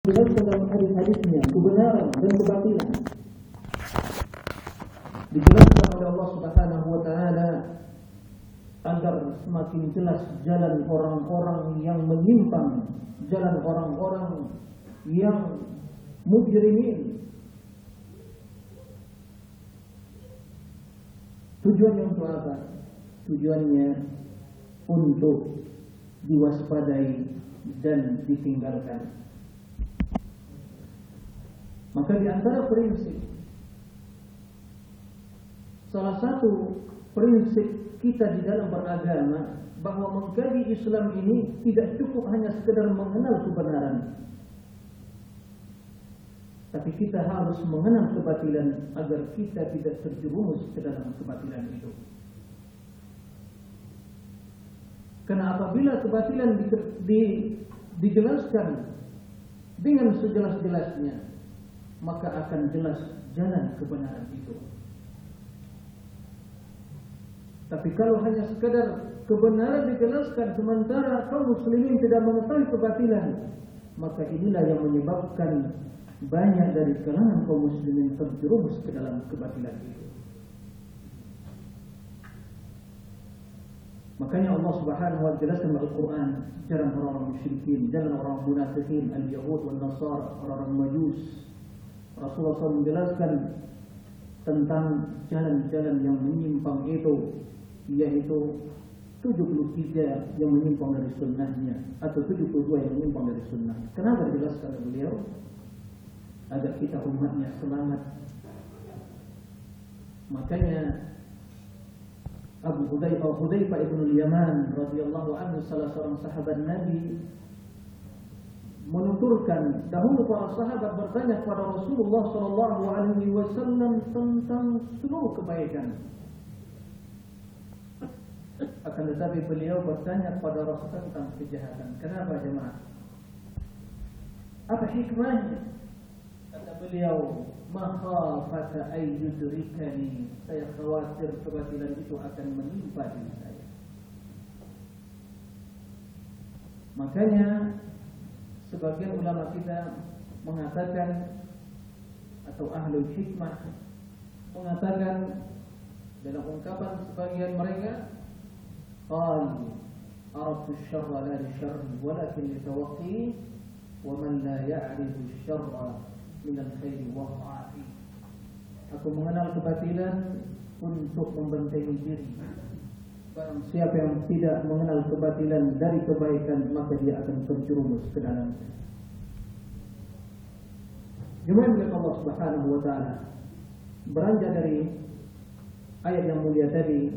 dijelaskan dalam hadis-hadisnya kebenaran dan kebatilan. Dijelaskan oleh Allah Subhanahu wa taala agar semakin jelas jalan orang-orang yang menyimpang, jalan orang-orang yang mujrimin. Tujuannya untuk apa? Tujuannya untuk diwaspadai dan ditinggalkan. Maka di antara prinsip salah satu prinsip kita di dalam beragama bahwa mengkaji Islam ini tidak cukup hanya sekedar mengenal kebenaran. Tapi kita harus mengenal kebatilan agar kita tidak terjerumus ke dalam kebatilan itu. Karena apabila kebatilan di, di, dijelaskan dengan sejelas-jelasnya, maka akan jelas jalan kebenaran itu. Tapi kalau hanya sekadar kebenaran dijelaskan sementara kaum muslimin tidak mengetahui kebatilan, maka inilah yang menyebabkan banyak dari kalangan kaum muslimin terjerumus ke dalam kebatilan itu. Makanya Allah Subhanahu wa taala dalam Al-Qur'an jalan orang-orang musyrikin, jalan orang munafikin, al-yahud wal nasara, orang-orang majus, Rasulullah SAW menjelaskan tentang jalan-jalan yang menyimpang itu yaitu 73 yang menyimpang dari sunnahnya atau 72 yang menyimpang dari sunnah. Kenapa dijelaskan beliau? Agar kita umatnya selamat. Makanya Abu Hudzaifah Hudzaifah ibn Yaman radhiyallahu anhu salah seorang sahabat Nabi menuturkan dahulu para sahabat bertanya kepada Rasulullah Shallallahu Alaihi Wasallam tentang seluruh kebaikan. Akan tetapi beliau bertanya kepada Rasulullah tentang kejahatan. Kenapa jemaah? Apa hikmahnya? Kata beliau, "Makhafata ay yudrikani." Saya khawatir kebatilan itu akan menimpa diri saya. Makanya sebagian ulama kita mengatakan atau ahli hikmah mengatakan dalam ungkapan sebagian mereka qal arabtu syarra la li syarri walakin li tawaqqi wa man la ya'rifu syarra min al-khairi waqa'a Aku mengenal kebatilan untuk membentengi diri Barang siapa yang tidak mengenal kebatilan dari kebaikan maka dia akan terjerumus ke dalamnya. Jemaah milik Allah Subhanahu wa taala beranjak dari ayat yang mulia tadi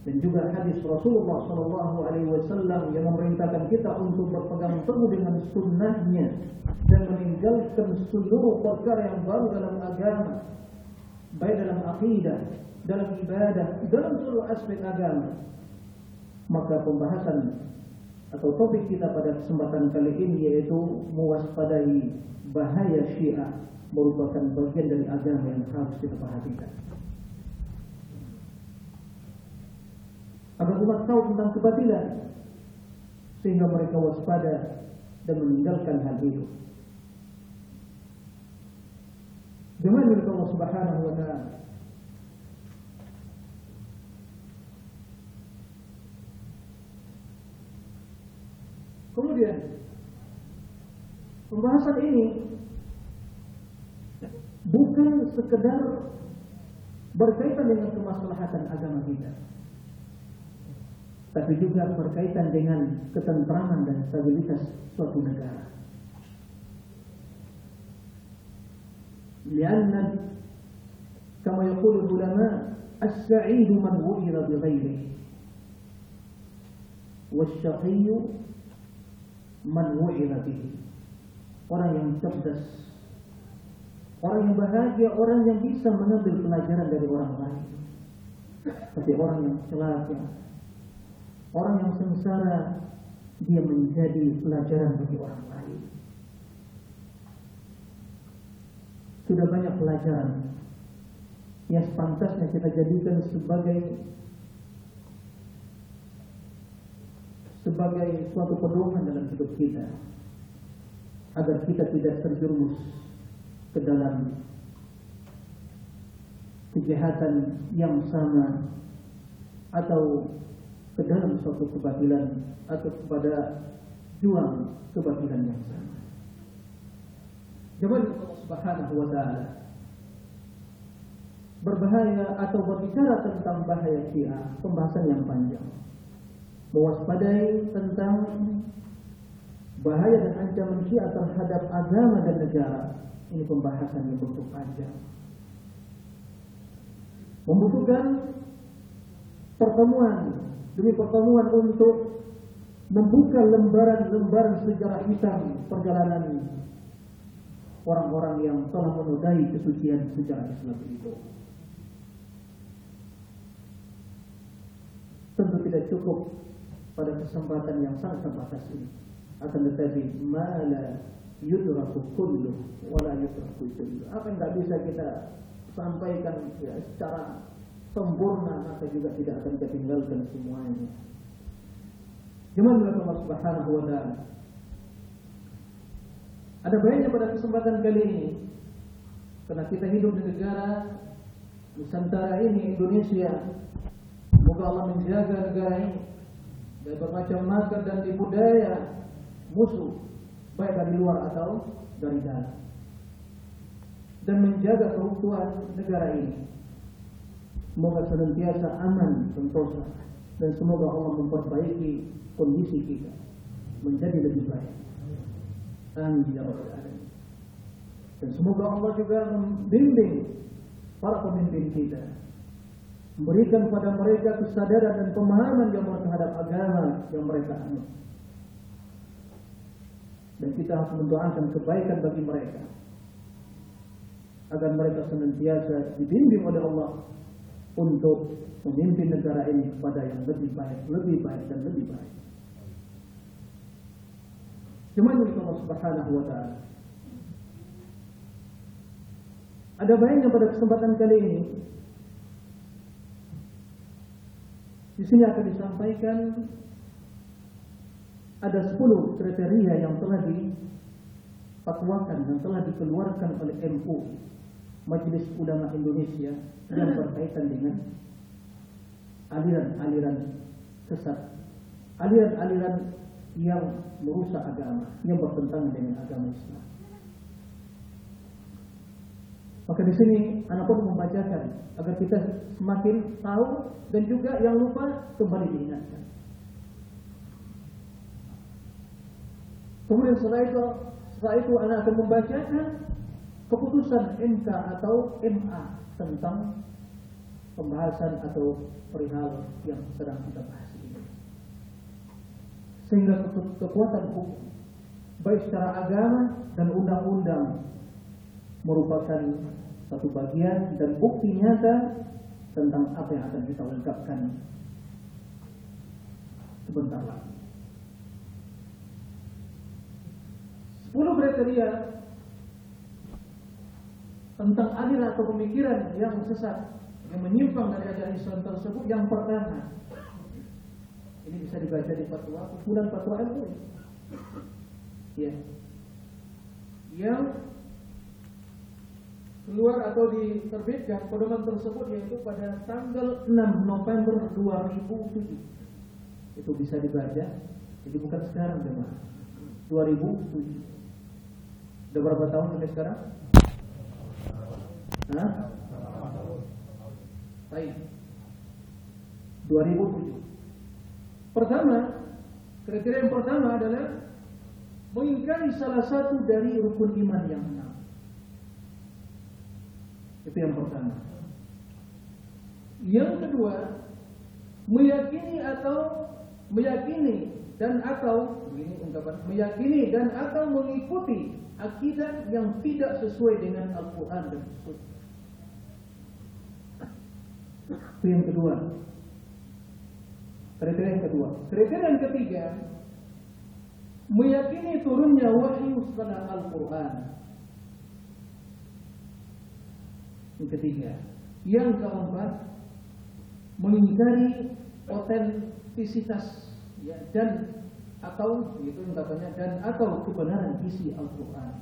dan juga hadis Rasulullah Shallallahu Alaihi Wasallam yang memerintahkan kita untuk berpegang teguh dengan sunnahnya dan meninggalkan seluruh perkara yang baru dalam agama, baik dalam akidah, dalam ibadah, dalam seluruh aspek agama. Maka pembahasan atau topik kita pada kesempatan kali ini yaitu mewaspadai bahaya Syiah merupakan bagian dari agama yang harus kita perhatikan. Agar umat tahu tentang kebatilan sehingga mereka waspada dan meninggalkan hal itu. Milik Allah Subhanahu wa taala. Kemudian pembahasan ini bukan sekedar berkaitan dengan kemaslahatan agama kita. Tapi juga berkaitan dengan ketentraman dan stabilitas suatu negara. لأن كما يقول العلماء السعيد من وئر بغيره والشقي man bihi. Orang yang cerdas. Orang yang bahagia. Orang yang bisa mengambil pelajaran dari orang lain. Tapi orang yang celaka. Orang yang sengsara dia menjadi pelajaran bagi orang lain. Sudah banyak pelajaran. Yang sepantasnya kita jadikan sebagai sebagai suatu pedoman dalam hidup kita. agar kita tidak terjerumus ke dalam kejahatan yang sama atau ke dalam suatu kebatilan atau kepada juang kebatilan yang sama. Jemaah Allah Subhanahu wa taala berbahaya atau berbicara tentang bahaya Syiah, pembahasan yang panjang. Mewaspadai tentang bahaya dan ancaman Syiah terhadap agama dan negara. Ini pembahasan yang cukup panjang. Membutuhkan pertemuan demi pertemuan untuk membuka lembaran-lembaran sejarah hitam perjalanan orang-orang yang telah menodai kesucian sejarah Islam itu. tentu tidak cukup pada kesempatan yang sangat terbatas ini. Akan tetapi mala yudraku kullu wala yudraku kullu. Apa yang tidak bisa kita sampaikan ya, secara sempurna maka juga tidak akan kita tinggalkan semuanya. Jemaah Allah Subhanahu wa taala. Ada banyak pada kesempatan kali ini karena kita hidup di negara Nusantara ini Indonesia Semoga Allah menjaga negara ini dari bermacam makar dan tipu daya musuh baik dari luar atau dari dalam dan menjaga keutuhan negara ini. Semoga senantiasa aman, sentosa dan semoga Allah memperbaiki kondisi kita menjadi lebih baik. Amin ya rabbal. Dan semoga Allah juga membimbing para pemimpin kita memberikan pada mereka kesadaran dan pemahaman yang terhadap agama yang mereka anut. Dan kita harus mendoakan kebaikan bagi mereka agar mereka senantiasa dibimbing oleh Allah untuk memimpin negara ini kepada yang lebih baik, lebih baik dan lebih baik. Cuma ini Allah Subhanahu wa taala. Ada baiknya pada kesempatan kali ini Di sini akan disampaikan ada 10 kriteria yang telah dipatwakan dan telah dikeluarkan oleh MU Majelis Ulama Indonesia yang berkaitan dengan aliran-aliran sesat, aliran-aliran yang merusak agama, yang bertentangan dengan agama Islam. Maka di sini anak pun membacakan agar kita semakin tahu dan juga yang lupa kembali diingatkan. Kemudian setelah itu, setelah itu anak akan membacakan keputusan MK atau MA tentang pembahasan atau perihal yang sedang kita bahas ini. Sehingga kekuatan hukum baik secara agama dan undang-undang merupakan satu bagian dan bukti nyata tentang apa yang akan kita ungkapkan. Sebentar lagi. Sepuluh kriteria tentang adil atau pemikiran yang sesat yang menyimpang dari ajaran Islam tersebut yang pertama. Ini bisa dibaca di fatwa kumpulan fatwa MUI ya. Yang keluar atau diterbitkan pedoman tersebut yaitu pada tanggal 6 November 2007. Itu bisa dibaca. Jadi bukan sekarang teman. 2007. Sudah berapa tahun sampai sekarang? Hah? Baik. 2007. Pertama, kriteria yang pertama adalah mengingkari salah satu dari rukun iman yang itu yang pertama. Yang kedua, meyakini atau meyakini dan atau ini ungkapan meyakini dan atau mengikuti akidah yang tidak sesuai dengan Al-Qur'an dan Sunnah. Itu yang kedua. Kriteria yang kedua. Kriteria yang ketiga, meyakini turunnya wahyu setelah Al-Quran Yang ketiga. Yang keempat, mengingkari otentisitas ya, dan atau itu ungkapannya dan atau kebenaran isi Al-Quran.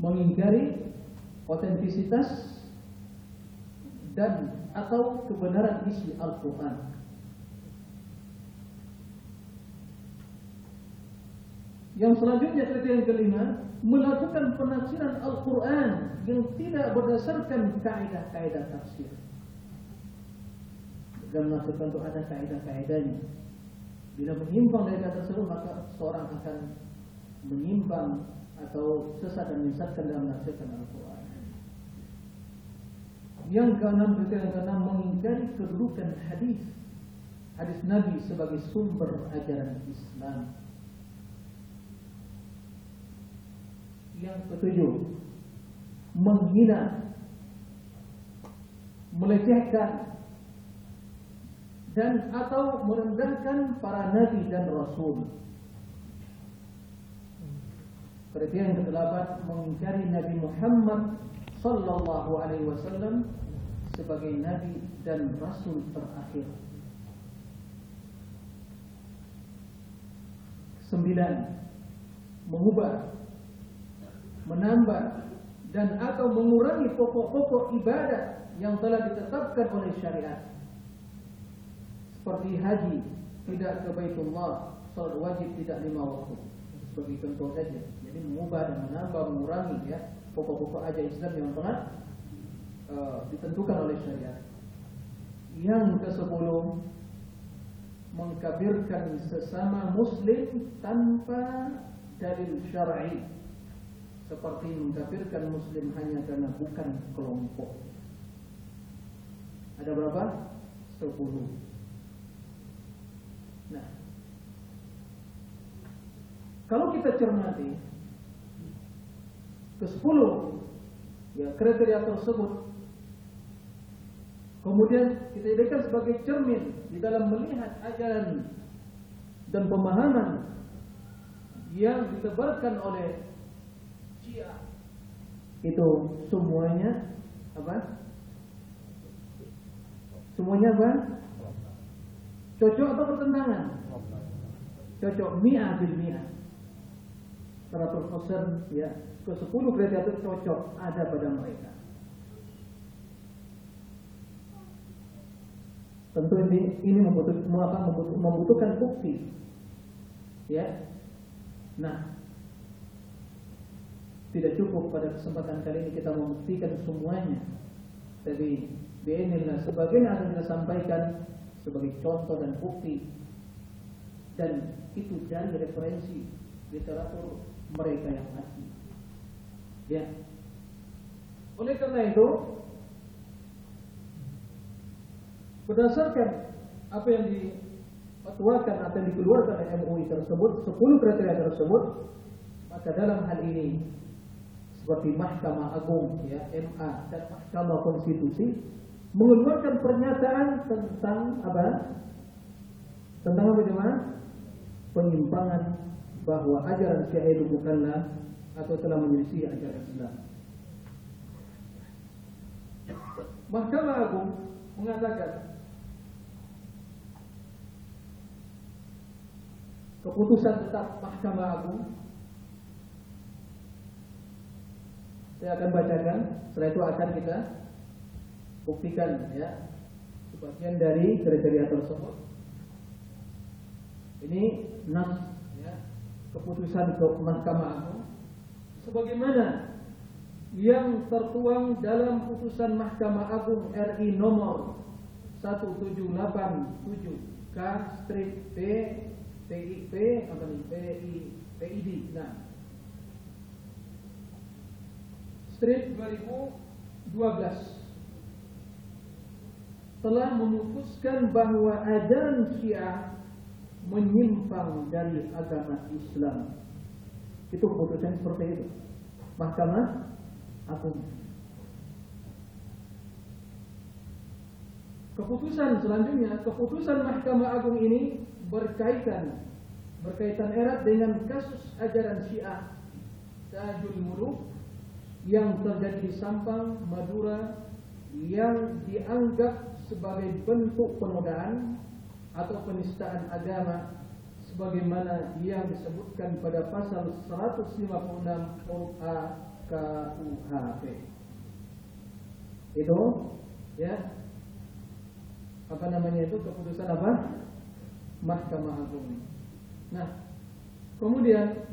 Mengingkari otentisitas dan atau kebenaran isi Al-Quran. Yang selanjutnya kriteria yang kelima melakukan penafsiran Al-Quran yang tidak berdasarkan kaidah-kaidah tafsir. Dan maksudkan untuk ada kaidah-kaidahnya. Bila menyimpang dari kata tersebut maka seorang akan menyimpang atau sesat dan menyesatkan dalam menafsirkan Al-Quran. Yang keenam kriteria yang keenam mengingkari kedudukan hadis hadis Nabi sebagai sumber ajaran Islam. Yang ketujuh menghina melecehkan dan atau merendahkan para nabi dan rasul. Kriteria yang kedelapan mengingkari Nabi Muhammad sallallahu alaihi wasallam sebagai nabi dan rasul terakhir. Sembilan, mengubah, menambah dan atau mengurangi pokok-pokok ibadah yang telah ditetapkan oleh syariat seperti haji tidak ke Baitullah, salat wajib tidak lima waktu. Sebagai contoh saja. Jadi mengubah dan menambah, mengurangi ya pokok-pokok ajaran Islam yang telah uh, ditentukan oleh syariat. Yang ke sepuluh mengkafirkan sesama muslim tanpa dalil syar'i seperti mengkafirkan muslim hanya karena bukan kelompok. Ada berapa? Sepuluh. Nah, kalau kita cermati ke sepuluh ya kriteria tersebut, kemudian kita jadikan sebagai cermin di dalam melihat ajaran dan pemahaman yang ditebarkan oleh itu semuanya apa? Semuanya apa? Cocok atau pertentangan? Cocok mi'ah bil mi'ah. 100% ya. Ke 10 kriteria itu cocok ada pada mereka. Tentu ini ini membutuhkan, membutuhkan bukti. Ya. Nah, tidak cukup pada kesempatan kali ini kita membuktikan semuanya. Tapi biinillah sebagian akan kita sampaikan sebagai contoh dan bukti dan itu dari referensi literatur mereka yang asli. Ya. Oleh karena itu, berdasarkan apa yang dipatuakan atau dikeluarkan oleh MUI tersebut, 10 kriteria tersebut, maka dalam hal ini seperti Mahkamah Agung, ya, MA dan Mahkamah Konstitusi mengeluarkan pernyataan tentang apa? Tentang apa jemaah? Penyimpangan bahwa ajaran Syiah itu bukanlah atau telah menyelisih ajaran Islam. Mahkamah Agung mengatakan keputusan tetap Mahkamah Agung Saya akan bacakan, setelah itu akan kita buktikan ya. Sebagian dari kriteria tersebut. Ini nas ya, keputusan ke Mahkamah Agung. Sebagaimana yang tertuang dalam putusan Mahkamah Agung RI nomor 1787 K strip P TIP atau PI PID nah, Street 2012 telah memutuskan bahwa ajaran Syiah menyimpang dari agama Islam. Itu keputusan seperti itu. Mahkamah Agung. Keputusan selanjutnya, keputusan Mahkamah Agung ini berkaitan berkaitan erat dengan kasus ajaran Syiah Tajul Muluk yang terjadi di Sampang, Madura yang dianggap sebagai bentuk penodaan atau penistaan agama sebagaimana yang disebutkan pada pasal 156 huruf A KUHP. Itu ya apa namanya itu keputusan apa? Mahkamah Agung. Nah, kemudian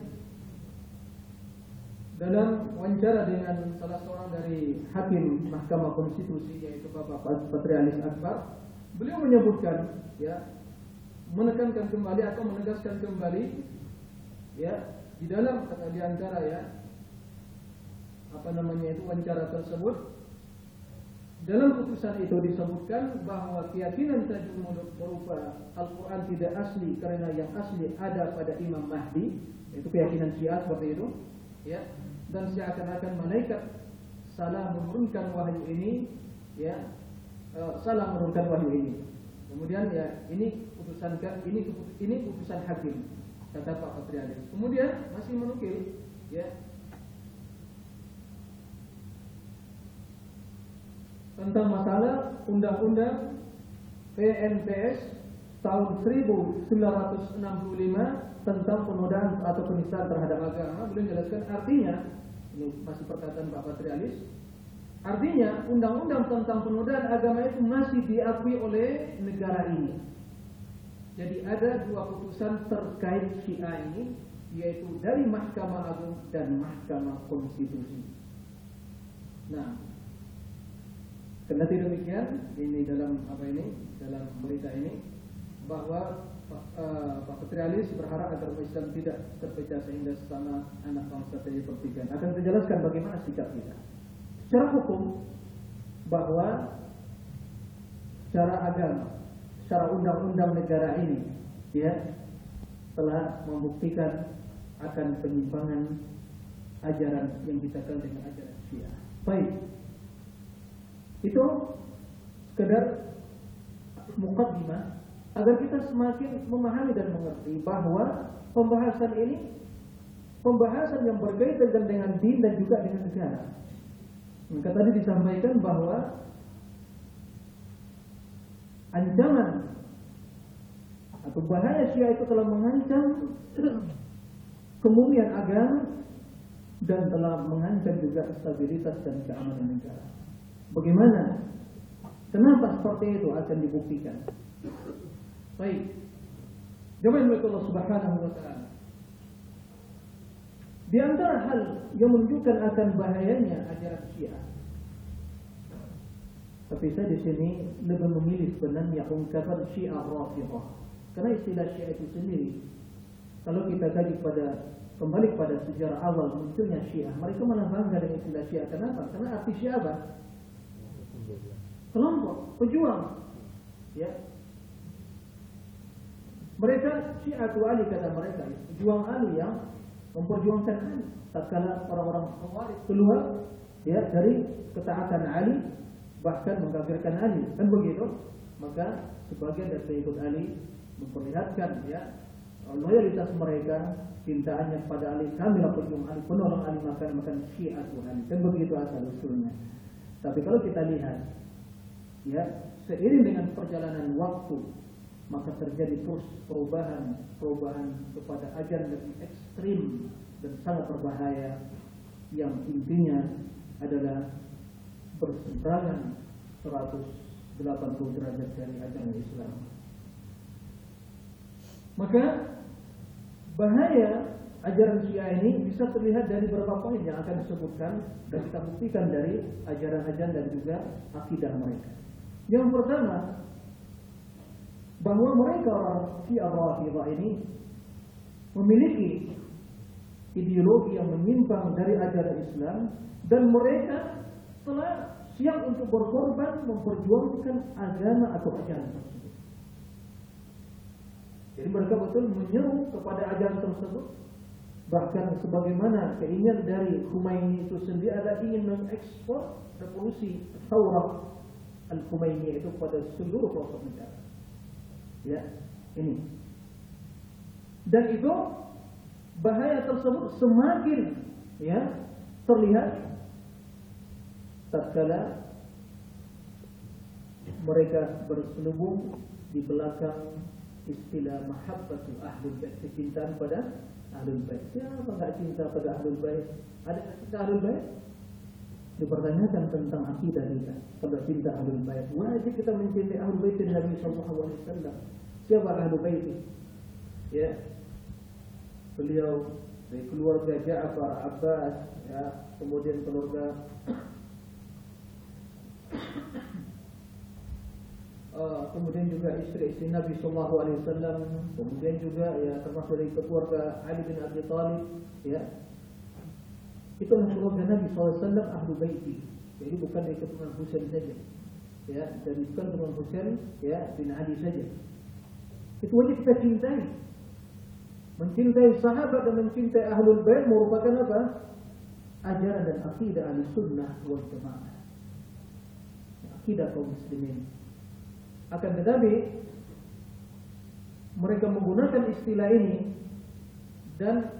dalam wawancara dengan salah seorang dari hakim Mahkamah Konstitusi yaitu Bapak Patrialis Akbar, beliau menyebutkan ya menekankan kembali atau menegaskan kembali ya di dalam di antara ya apa namanya itu wawancara tersebut dalam putusan itu disebutkan bahwa keyakinan tajwid berupa Al-Quran tidak asli karena yang asli ada pada Imam Mahdi itu keyakinan Syiah seperti itu ya dan seakan-akan malaikat salah menurunkan wahyu ini ya uh, salah menurunkan wahyu ini. Kemudian ya ini putusan ini ini putusan hakim kata Pak Patrialis kemudian masih menukil ya. Tentang masalah undang-undang PNPS tahun 1965 tentang penodaan atau penistaan terhadap agama. Beliau menjelaskan artinya ini masih perkataan Pak Patrialis artinya undang-undang tentang penodaan agama itu masih diakui oleh negara ini. Jadi ada dua putusan terkait Syiah ini yaitu dari Mahkamah Agung dan Mahkamah Konstitusi. Nah karena demikian ini dalam apa ini dalam berita ini bahwa uh, Pak berharap agar Islam tidak terpecah sehingga sesama anak bangsa terjadi pertikaian. Akan dijelaskan bagaimana sikap kita. Secara hukum bahwa secara agama, secara undang-undang negara ini, ya telah membuktikan akan penyimpangan ajaran yang kita kenal dengan ajaran Syiah. Baik, itu sekedar mukadimah agar kita semakin memahami dan mengerti bahwa pembahasan ini pembahasan yang berkaitan dengan din dan juga dengan negara. Maka tadi disampaikan bahwa ancaman atau bahaya Syiah itu telah mengancam kemurnian agama dan telah mengancam juga stabilitas dan keamanan negara. Bagaimana? Kenapa seperti itu akan dibuktikan? Baik. Jemaah Allah Subhanahu wa taala. Di antara hal yang menunjukkan akan bahayanya ajaran Syiah. Tapi saya di sini lebih memilih sebenarnya ungkapan Syiah Rafidhah. Karena istilah Syiah itu sendiri kalau kita kaji pada kembali pada sejarah awal munculnya Syiah, mereka malah bangga dengan istilah Syiah. Kenapa? Karena arti Syiah apa? Kelompok, pejuang. Ya, mereka Syiatu Ali kata mereka, juang Ali yang memperjuangkan Ali. Tatkala orang-orang keluar ya dari ketaatan Ali bahkan mengkafirkan Ali, kan begitu? Maka sebagian dari pengikut Ali memperlihatkan ya loyalitas mereka cintaannya pada Ali kamilah pejuang Ali penolong Ali makan makan Syiatu Ali kan begitu asal usulnya tapi kalau kita lihat ya seiring dengan perjalanan waktu maka terjadi terus perubahan perubahan kepada ajaran lebih ekstrim dan sangat berbahaya yang intinya adalah berseberangan 180 derajat dari ajaran Islam. Maka bahaya ajaran Syiah ini bisa terlihat dari beberapa poin yang akan disebutkan dan kita buktikan dari ajaran-ajaran dan juga akidah mereka. Yang pertama, bahwa mereka orang Syiah Rafidah ini memiliki ideologi yang menyimpang dari ajaran Islam dan mereka telah siap untuk berkorban memperjuangkan agama atau ajaran tersebut. Jadi mereka betul menyeru kepada ajaran tersebut bahkan sebagaimana keinginan dari Khomeini itu sendiri adalah ingin mengekspor revolusi Taurat Al-Khomeini itu pada seluruh pelosok negara. Ya, ini. Dan itu bahaya tersebut semakin ya terlihat tatkala mereka berselubung di belakang istilah mahabbatul ahlul bait, kecintaan pada ahlul bait. Siapa enggak cinta pada ahlul bait? Ada cinta ahlul bait? Dipertanyakan tentang akidah kita pada cinta ahlul bait. Wajib kita mencintai ahlul bait Nabi sallallahu alaihi wasallam. Siapa ahlul bait? Ya. Beliau dari keluarga Ja'far Abbas ya, kemudian keluarga Uh, kemudian juga istri-istri Nabi Sallallahu Alaihi Wasallam, kemudian juga ya termasuk dari keluarga Ali bin Abi Thalib, ya itu adalah keluarga Nabi SAW ahlu baiti. Jadi bukan dari keturunan Husain saja, ya dari bukan keturunan Husain ya bin Ali saja. Itu wajib kita cintai. Mencintai sahabat dan mencintai ahlul bait merupakan apa? Ajaran dan akidah ahli sunnah wal jamaah. Akidah kaum muslimin. Akan tetapi mereka menggunakan istilah ini dan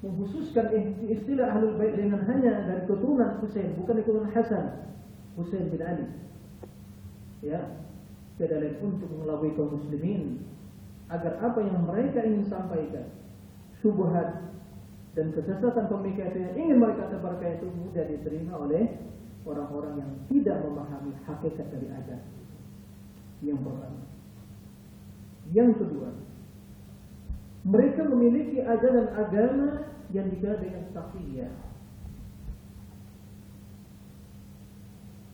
mengkhususkan istilah ahlul bait dengan hanya dari keturunan Husain, bukan dari keturunan Hasan, Husain bin Ali. Ya, tidak lain untuk mengelabui kaum muslimin agar apa yang mereka ingin sampaikan, syubhat dan kesesatan pemikiran yang ingin mereka tebarkan itu mudah diterima oleh orang-orang yang tidak memahami hakikat dari ajaran. Yang pertama. Yang kedua, mereka memiliki ajaran agama yang dikenal dengan taqiyah.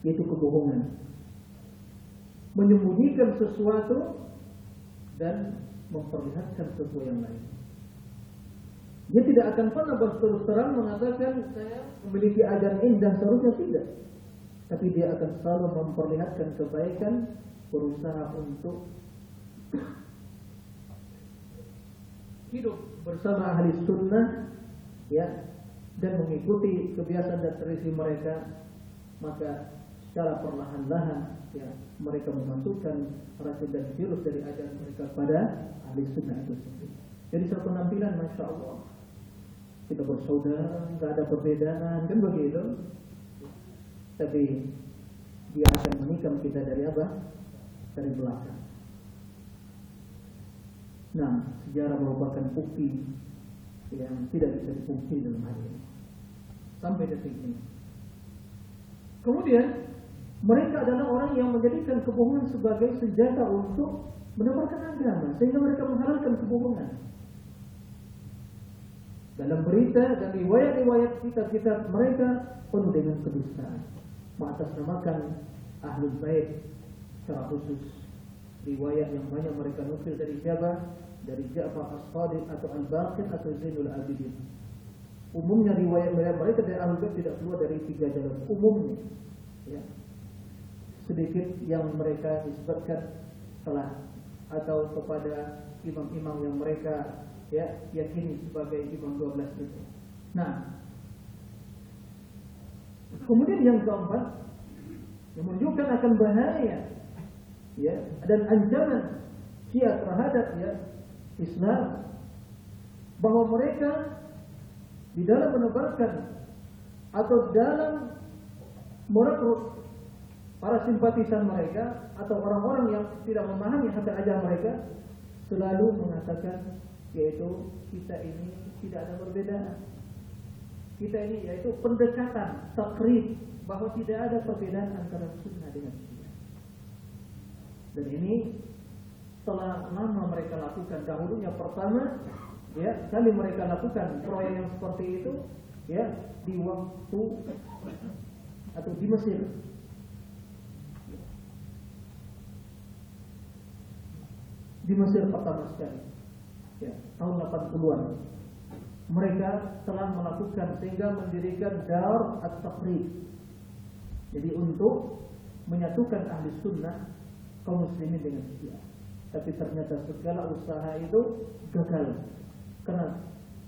Yaitu kebohongan. Menyembunyikan sesuatu dan memperlihatkan sesuatu yang lain. Dia tidak akan pernah berterus terang mengatakan saya memiliki ajaran indah seharusnya tidak. Tapi dia akan selalu memperlihatkan kebaikan berusaha untuk hidup bersama ahli sunnah ya dan mengikuti kebiasaan dan tradisi mereka maka secara perlahan-lahan ya mereka memasukkan racun dan virus dari ajaran mereka pada ahli sunnah itu sendiri. Jadi satu penampilan masya Allah kita bersaudara nggak ada perbedaan kan begitu. Tapi dia akan menikam kita dari apa? dari belakang. Nah, sejarah merupakan bukti yang tidak bisa dipungkiri dalam hal ini. Sampai detik ini. Kemudian, mereka adalah orang yang menjadikan kebohongan sebagai senjata untuk menebarkan agama. Sehingga mereka menghalalkan kebohongan. Dalam berita dan riwayat-riwayat kitab-kitab mereka penuh dengan kedustaan. Mengatasnamakan ahlul bait secara khusus riwayat yang banyak mereka nukil dari siapa? Dari Ja'far As-Sadiq atau Al-Baqir atau Zainul Abidin. Umumnya riwayat mereka dari Ahlul Bait tidak keluar dari tiga jalur umumnya. Ya. Sedikit yang mereka disebutkan telah atau kepada imam-imam yang mereka ya yakini sebagai imam 12 itu. Nah, kemudian yang keempat yang menunjukkan akan bahaya ya dan ancaman Syiah terhadap ya Islam bahwa mereka di dalam menebarkan atau dalam merekrut para simpatisan mereka atau orang-orang yang tidak memahami hakikat ajaran mereka selalu mengatakan yaitu kita ini tidak ada perbedaan. Kita ini yaitu pendekatan takrib bahwa tidak ada perbedaan antara sunnah dengan dan ini telah lama mereka lakukan. Dahulunya pertama ya kali mereka lakukan proyek yang seperti itu ya di waktu atau di Mesir. Di Mesir pertama sekali ya tahun 80-an mereka telah melakukan sehingga mendirikan Dar at-Taqrib. Jadi untuk menyatukan ahli sunnah kaum muslimin dengan Syiah. Tapi ternyata segala usaha itu gagal. Karena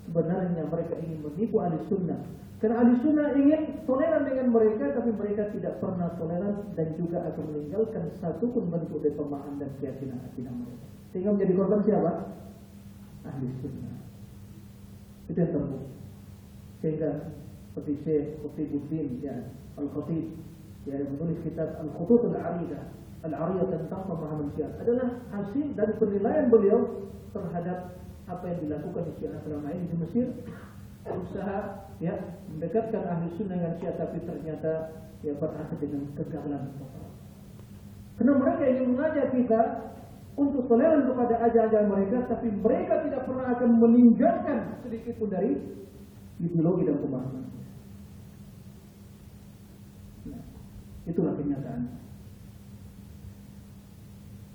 sebenarnya mereka ingin menipu ahli sunnah. Karena ahli sunnah ingin toleran dengan mereka, tapi mereka tidak pernah toleran dan juga akan meninggalkan satu pun bentuk dari pemahaman dan keyakinan akidah mereka. Sehingga menjadi korban siapa? Ahli sunnah. Itu yang terbukti. Sehingga seperti Syekh Qutibuddin ya, Al-Khatib ya, yang menulis kitab Al-Khututul Aridah Al-Ariyah tentang pemahaman Syiah adalah hasil dari penilaian beliau terhadap apa yang dilakukan di Syiah selama ini di Mesir. Usaha ya mendekatkan ahli sunnah dengan Syiah tapi ternyata ya berakhir dengan kegagalan. Karena mereka ingin mengajak kita untuk toleran kepada ajaran mereka tapi mereka tidak pernah akan meninggalkan sedikit pun dari ideologi dan pemahaman nah, itulah kenyataan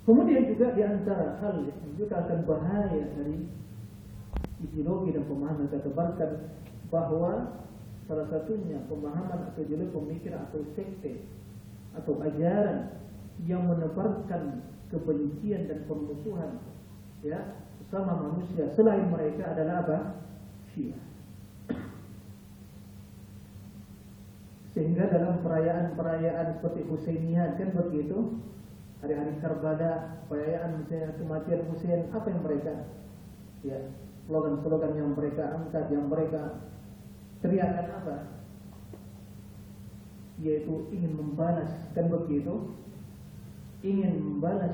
Kemudian juga di antara hal yang juga akan bahaya dari ideologi dan pemahaman kita tebarkan bahwa salah satunya pemahaman atau ideologi pemikiran atau sekte atau ajaran yang menebarkan kebencian dan permusuhan ya sama manusia selain mereka adalah apa? Syiah. Sehingga dalam perayaan-perayaan seperti Husainiyah kan begitu hari-hari Karbala, perayaan misalnya kematian Husain, apa yang mereka ya slogan-slogan yang mereka angkat, yang mereka teriakkan apa? Yaitu ingin membalas, kan begitu? Ingin membalas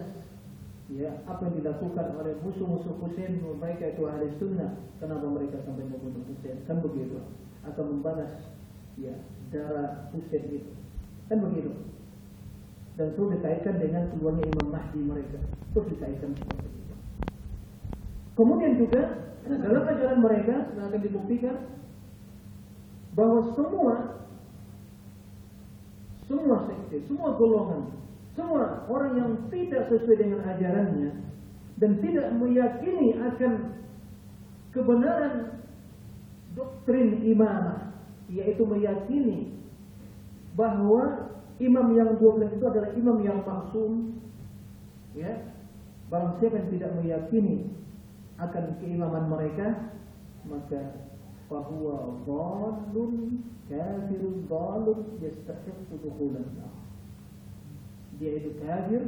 ya apa yang dilakukan oleh musuh-musuh Husain mereka itu ahli sunnah. Kenapa mereka sampai membunuh Husain kan begitu? Akan membalas ya darah Husain itu. Kan begitu dan itu dikaitkan dengan keluarnya Imam Mahdi mereka. Terus dikaitkan. Kemudian juga dalam ajaran mereka akan dibuktikan bahwa semua semua sekte, semua golongan, semua orang yang tidak sesuai dengan ajarannya dan tidak meyakini akan kebenaran doktrin imamah, yaitu meyakini bahwa Imam yang 12 itu adalah imam yang maksum. Ya. Barang siapa yang tidak meyakini akan keimaman mereka, maka bahwa dhalun kafirun dhalun yastahiqqu dukhulan Dia itu kafir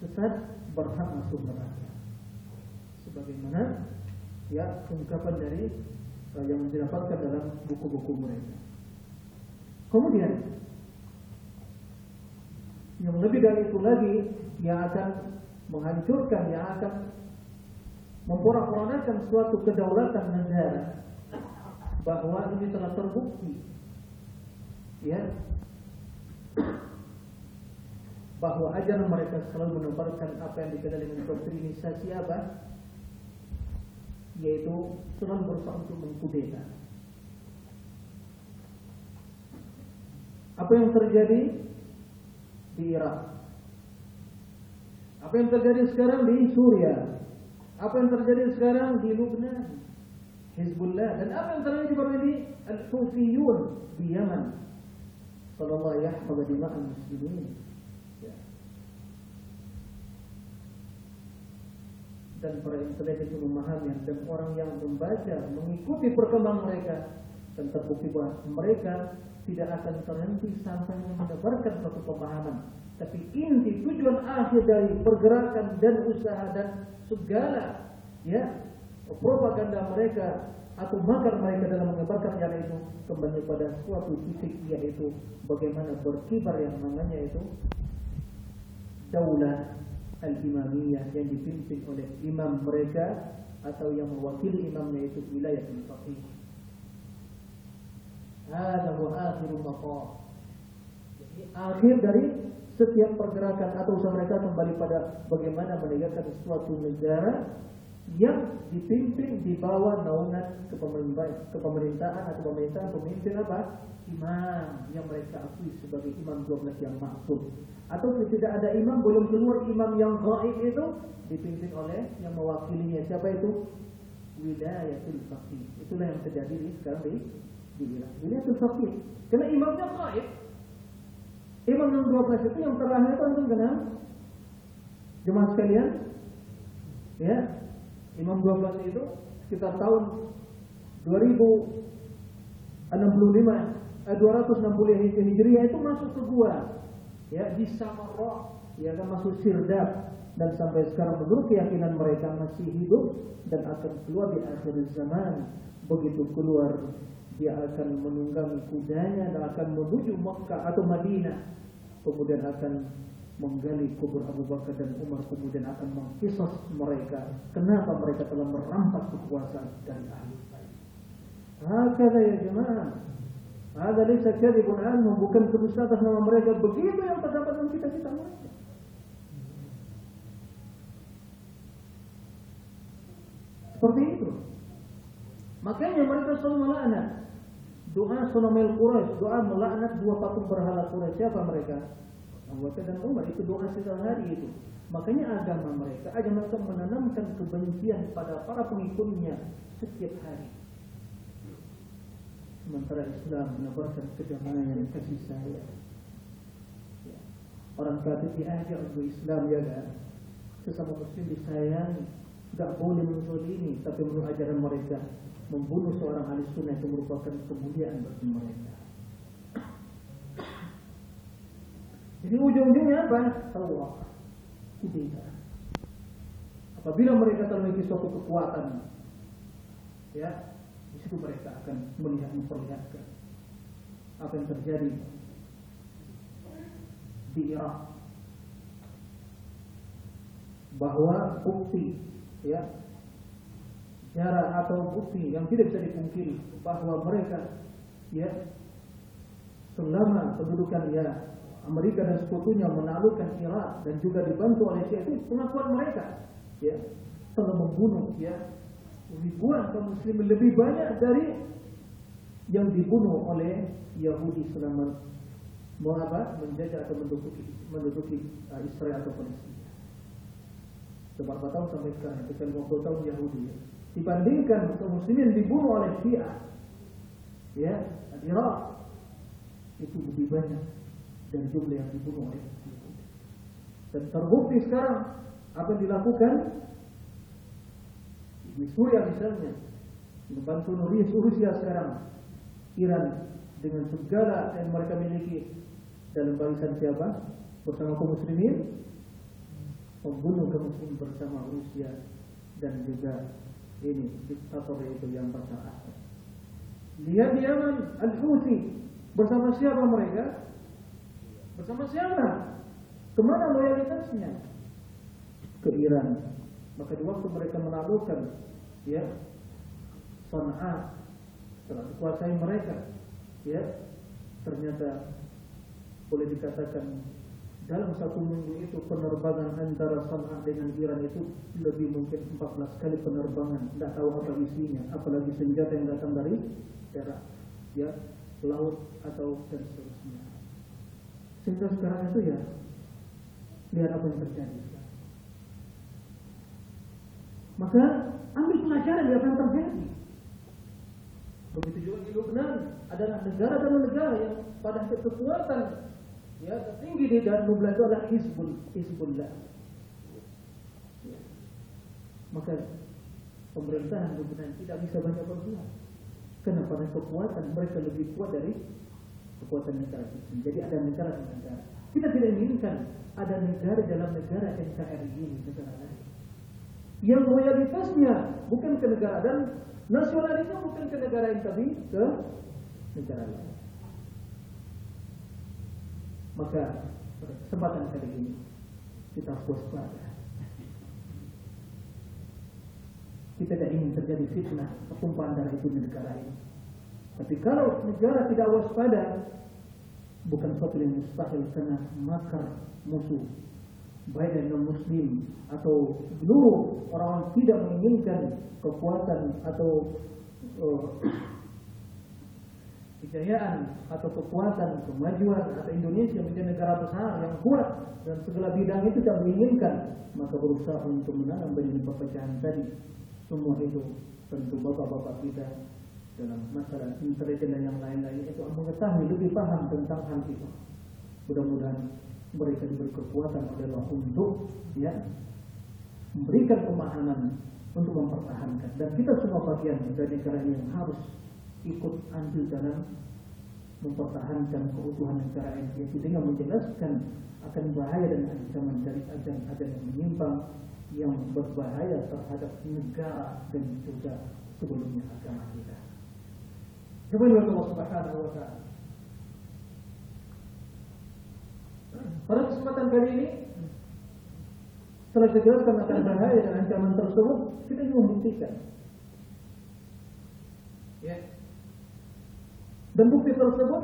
sesat berhak masuk neraka. Sebagaimana ya ungkapan dari uh, yang didapatkan dalam buku-buku mereka. Kemudian yang lebih dari itu lagi yang akan menghancurkan, yang akan memporak-porandakan suatu kedaulatan negara. Bahwa ini telah terbukti. Ya. Bahwa ajaran mereka selalu menebarkan apa yang dikenal dengan doktrinisasi apa yaitu selalu berusaha untuk mengkudeta. Apa yang terjadi di Irak. Apa yang terjadi sekarang di Suria? Apa yang terjadi sekarang di Lebanon? Hizbullah dan apa yang terjadi baru ini Al-Hufiyun di Yaman. Sallallahu yahfaz dima'al muslimin. Ya. Dan para intelek itu memahami dan orang yang membaca, mengikuti perkembangan mereka dan terbukti bahwa mereka tidak akan terhenti sampai menebarkan suatu pemahaman. Tapi inti tujuan akhir dari pergerakan dan usaha dan segala ya propaganda mereka atau makar mereka dalam menyebarkan yang itu kembali pada suatu titik yaitu bagaimana berkibar yang namanya itu daulah al-imamiyah yang dipimpin oleh imam mereka atau yang mewakili imamnya itu wilayah al-faqih Hada wa akhirul maqam. Jadi akhir dari setiap pergerakan atau usaha mereka kembali pada bagaimana menegakkan suatu negara yang dipimpin di bawah naungan kepemerintahan atau pemerintahan pemimpin apa? Imam yang mereka akui sebagai imam 12 yang maksud. Atau tidak ada imam, belum keluar imam yang gaib itu dipimpin oleh yang mewakilinya. Siapa itu? Wilayatul faqih. Itulah yang terjadi sekarang di dibilang ini itu fakir karena imamnya gaib imam yang 12 itu yang terakhir itu antum kenal jemaah sekalian? Ya. Imam 12 itu sekitar tahun 2065 eh, 260 Hijriah itu masuk ke gua. Ya di Samarra. Ya kan masuk Sirdap. Dan sampai sekarang menurut keyakinan mereka masih hidup dan akan keluar di akhir zaman. Begitu keluar dia akan menunggangi kudanya dan akan menuju Makkah atau Madinah kemudian akan menggali kubur Abu Bakar dan Umar kemudian akan mengkisas mereka kenapa mereka telah merampas kekuasaan dari ahli bait. Hakada ya jemaah. Ada laysa kadhibun anhum bukan kedusta atas nama mereka begitu yang terdapat dalam kitab-kitab mereka. Seperti itu. Makanya mereka selalu melaknat. Doa Sunamil Quraisy, doa melaknat dua patung berhala Quraisy. Siapa mereka? Abu Bakar dan Umar itu doa setiap hari itu. Makanya agama mereka, agama mereka menanamkan kebencian pada para pengikutnya setiap hari. Sementara Islam menawarkan kedamaian kasih sayang. Ya. Orang kafir diajak untuk Islam ya kan. Sesama Muslim disayangi. Tidak boleh ini, tapi menurut ajaran mereka membunuh seorang ahli sunnah itu merupakan kemuliaan bagi mereka. Jadi ujung-ujungnya apa? Allah. Tidak. Apabila mereka memiliki suatu kekuatan, ya, di situ mereka akan melihat memperlihatkan apa yang terjadi di Irak bahwa bukti ya jarak atau bukti yang tidak bisa dipungkiri bahwa mereka ya selama pendudukan ya Amerika dan sekutunya menaklukkan Irak dan juga dibantu oleh Syekh itu pengakuan mereka ya telah membunuh ya ribuan kaum muslimin lebih banyak dari yang dibunuh oleh Yahudi selama apa menjajah atau menduduki menduduki uh, Israel atau Palestina. Seberapa tahun sampai sekarang? Kita 50 tahun Yahudi. Ya. Dibandingkan kaum muslimin dibunuh oleh Syiah, ya Irak itu lebih banyak dan jumlah yang dibunuh oleh Dan terbukti sekarang apa yang dilakukan? Di Suriah misalnya, membantu Rusia sekarang, Iran dengan segala yang mereka miliki. Dalam barisan siapa? Bersama kaum muslimin? Membunuh kaum muslimin bersama Rusia dan juga ini diktator itu yang bernama Lihat di Yaman Al-Houthi bersama siapa mereka? Bersama siapa? Ke mana loyalitasnya? Ke Iran. Maka di waktu mereka menaklukkan ya Sana'a setelah dikuasai mereka ya ternyata boleh dikatakan dalam satu minggu itu penerbangan antara Sana'a dengan Iran itu lebih mungkin 14 kali penerbangan tidak tahu apa isinya apalagi senjata yang datang dari daerah ya laut atau dan seterusnya sehingga sekarang itu ya lihat apa yang terjadi. Maka ambil pelajaran dari apa yang terjadi. Begitu juga di Lebanon adalah negara dan negara yang pada kekuatan ya tertinggi di dan Lebanon itu adalah Hizbul. Ya. Maka pemerintahan Lebanon tidak bisa banyak berbuat. Karena pada kekuatan mereka lebih kuat dari kekuatan negara itu. Jadi ada negara dan negara. Kita tidak inginkan ada negara dalam negara NKRI ini negara lain. Yang loyalitasnya bukan ke negara dan nasionalisnya bukan ke negara yang tadi ke negara lain. Maka kesempatan kali ini kita waspada. Kita tidak ingin terjadi fitnah pertumpahan darah itu di negara ini. Tapi kalau negara tidak waspada, bukan suatu yang mustahil karena makar musuh baik dari non muslim atau seluruh orang tidak menginginkan kekuatan atau uh, kejayaan atau kekuatan kemajuan atau Indonesia menjadi negara besar yang kuat dan segala bidang itu tidak menginginkan maka berusaha untuk menanam benih perpecahan tadi semua itu tentu bapak-bapak kita dalam masalah intelijen dan yang lain-lain itu mengetahui lebih paham tentang hal itu. Mudah-mudahan mereka diberi kekuatan oleh Allah untuk ya memberikan pemahaman untuk mempertahankan dan kita semua bagian dari negara yang harus ikut andil dalam mempertahankan keutuhan negara yaitu dengan menjelaskan akan bahaya dan ancaman dari ajaran-ajaran yang menyimpang yang berbahaya terhadap negara dan juga sebelumnya agama kita. Kemudian Allah Subhanahu wa taala pada kesempatan kali ini setelah dijelaskan akan bahaya dan ancaman tersebut, kita ingin membuktikan. Ya. Dan bukti tersebut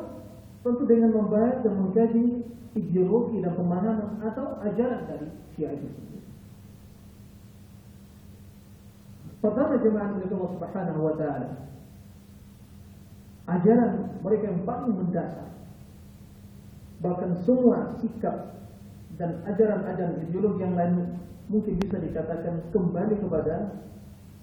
tentu dengan membahas dan mengkaji ideologi dan pemahaman atau ajaran dari Syiah itu sendiri. Pertama jemaah milik Allah Subhanahu wa taala. Ajaran mereka yang paling mendasar. Bahkan semua sikap dan ajaran-ajaran ideologi yang lain mungkin bisa dikatakan kembali kepada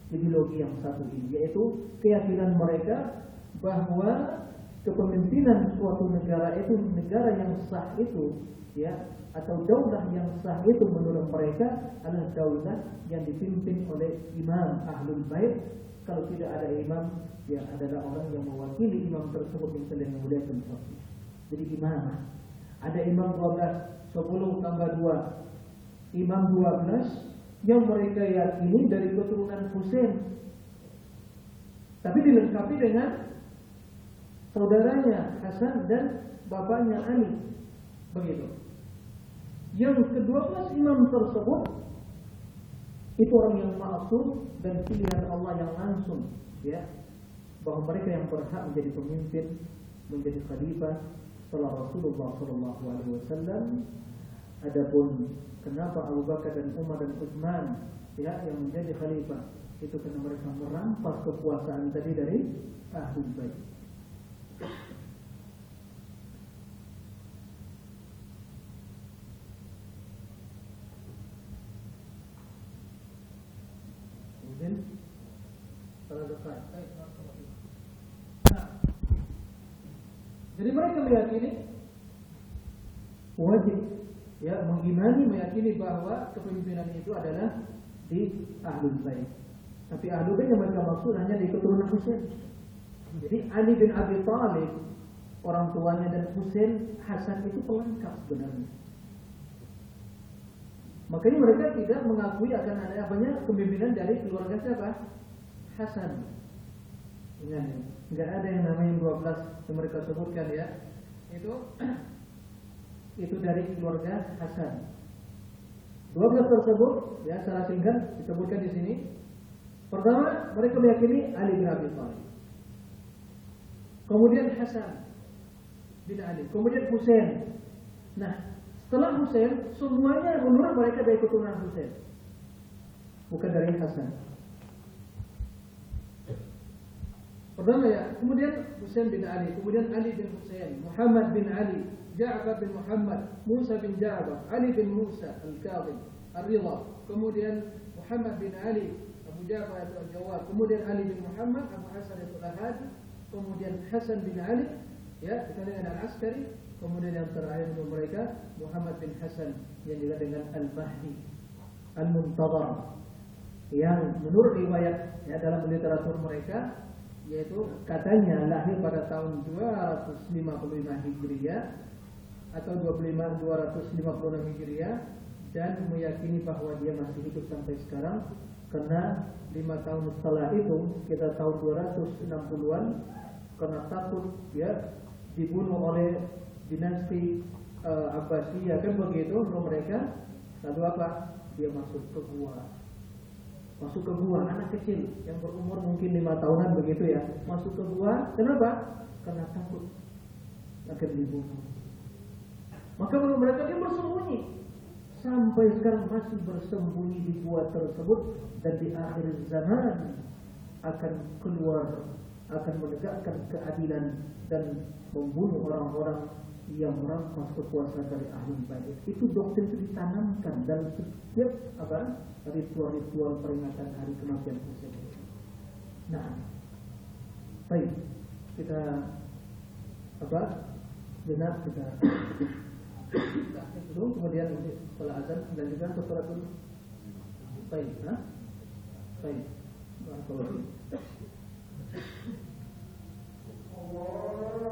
ideologi yang satu ini yaitu keyakinan mereka bahwa kepemimpinan suatu negara itu negara yang sah itu ya atau daulah yang sah itu menurut mereka adalah daulah yang dipimpin oleh imam ahlul bait. Kalau tidak ada imam ya adalah orang yang mewakili imam tersebut yang telah memuliakan jadi gimana ada imam 12 10 tambah 2 imam 12 yang mereka yakini dari keturunan Husain. Tapi dilengkapi dengan saudaranya Hasan dan bapaknya Ali. Begitu. Yang kedua belas imam tersebut itu orang yang maksum dan pilihan Allah yang langsung, ya, bahwa mereka yang berhak menjadi pemimpin, menjadi khalifah setelah Rasulullah Shallallahu Alaihi Wasallam. Adapun kenapa Abu Bakar dan Umar dan Utsman ya yang menjadi khalifah itu karena mereka merampas kekuasaan tadi dari ahlul bait. Nah, jadi mereka meyakini wajib ya mengimani meyakini bahwa kepemimpinan itu adalah di ahlul bait. Tapi ahlul bait yang mereka maksud hanya di keturunan Husain. Jadi Ali bin Abi Thalib orang tuanya dan Husain Hasan itu pelengkap sebenarnya. Makanya mereka tidak mengakui akan ada apanya kepemimpinan dari keluarga siapa? Hasan. Ingat ya, nggak ada yang namanya 12 yang mereka sebutkan ya. Itu itu dari keluarga Hasan. 12 tersebut ya salah singkat disebutkan di sini. Pertama, mereka meyakini Ali bin Abi Thalib. Kemudian Hasan bin Ali, kemudian Husain. Nah, setelah Husain, semuanya menurut mereka dari keturunan Husain. Bukan dari Hasan. Pertama ya, kemudian Husain bin Ali, kemudian Ali bin Husain, Muhammad bin Ali, Ja'far bin Muhammad, Musa bin Ja'far, Ali bin Musa Al-Kadhim, Ar-Ridha, kemudian Muhammad bin Ali, Abu Ja'far Al-Jawad, kemudian Ali bin Muhammad, Abu Hasan Al-Hadi, kemudian Hasan bin Ali, ya, dengan Al-Askari, kemudian yang terakhir menurut mereka Muhammad bin Hasan yang juga dengan Al-Mahdi, Al-Muntadhar, yang menurut riwayat ya dalam literatur mereka yaitu katanya lahir pada tahun 255 Hijriah atau 25 256 Hijriah dan meyakini bahwa dia masih hidup sampai sekarang karena lima tahun setelah itu kita tahun 260-an karena takut ya dibunuh oleh dinasti uh, Abbasiyah. Kan begitu mereka? Lalu apa? Dia masuk ke gua. Masuk ke gua anak kecil. Yang berumur mungkin lima tahunan begitu ya. Masuk ke gua kenapa? Karena takut. Akan dibunuh. Maka mereka dia bersembunyi sampai sekarang masih bersembunyi di gua tersebut dan di akhir zaman akan keluar akan menegakkan keadilan dan membunuh orang-orang yang merampas kekuasaan dari ahli bait. Itu doktrin itu ditanamkan dalam setiap apa ritual-ritual peringatan hari kematian Husain. Nah, baik kita apa benar kita belum kemudian setelah azan dan juga setelah itu dulu. Baik, ha? Baik. Barakallahu Allah